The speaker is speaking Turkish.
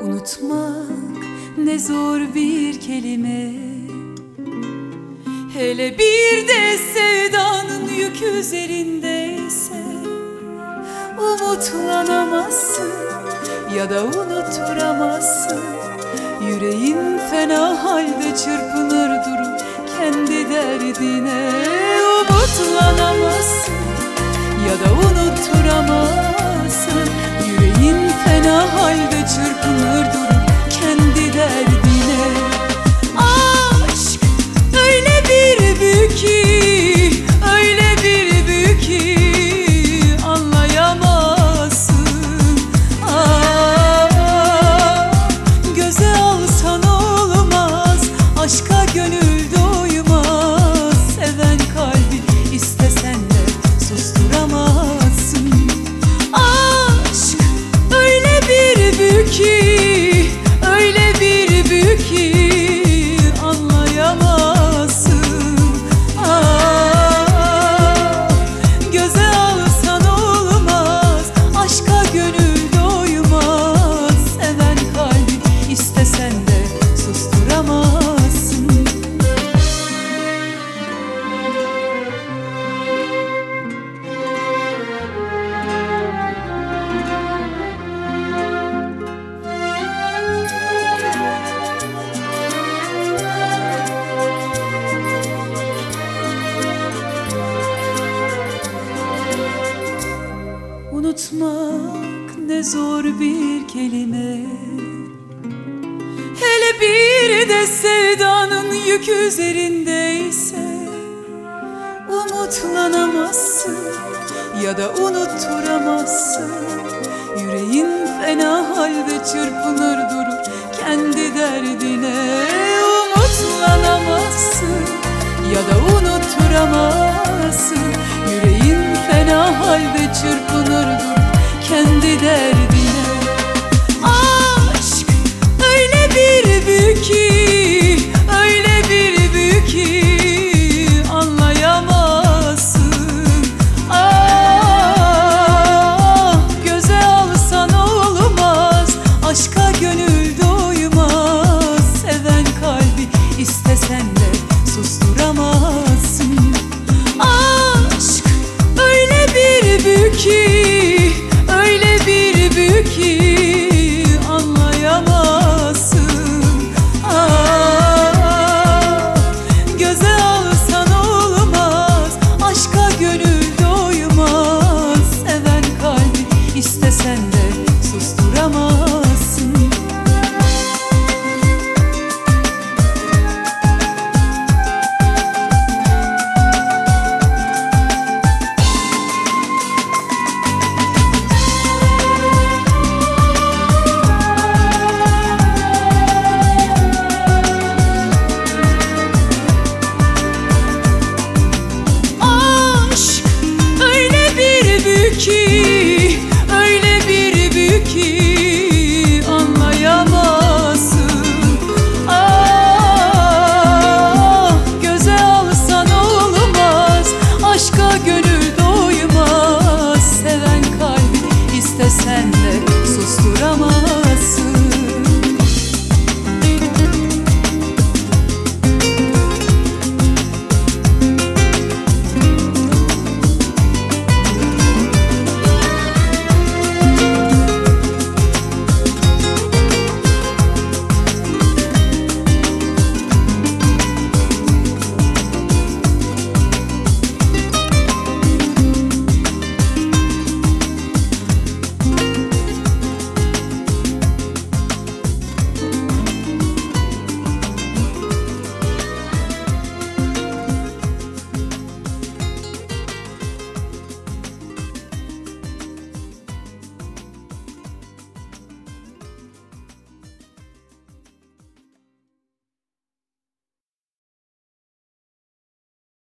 Unutmak ne zor bir kelime. Hele bir de sevdanın yükü üzerindeyse Umutlanamazsın ya da unutturamazsın Yüreğin fena halde çırpınır durur kendi derdine. Umutlanamazsın ya da unutturamazsın Yüreğin fena halde çırpınır Unutmak ne zor bir kelime. Hele bir de sevdanın yükü üzerindeyse Umutlanamazsın ya da unutturamazsın Yüreğin fena halde çırpınır durur kendi derdine. Umutlanamazsın ya da unutturamazsın Yüreğin fena halde çırpınır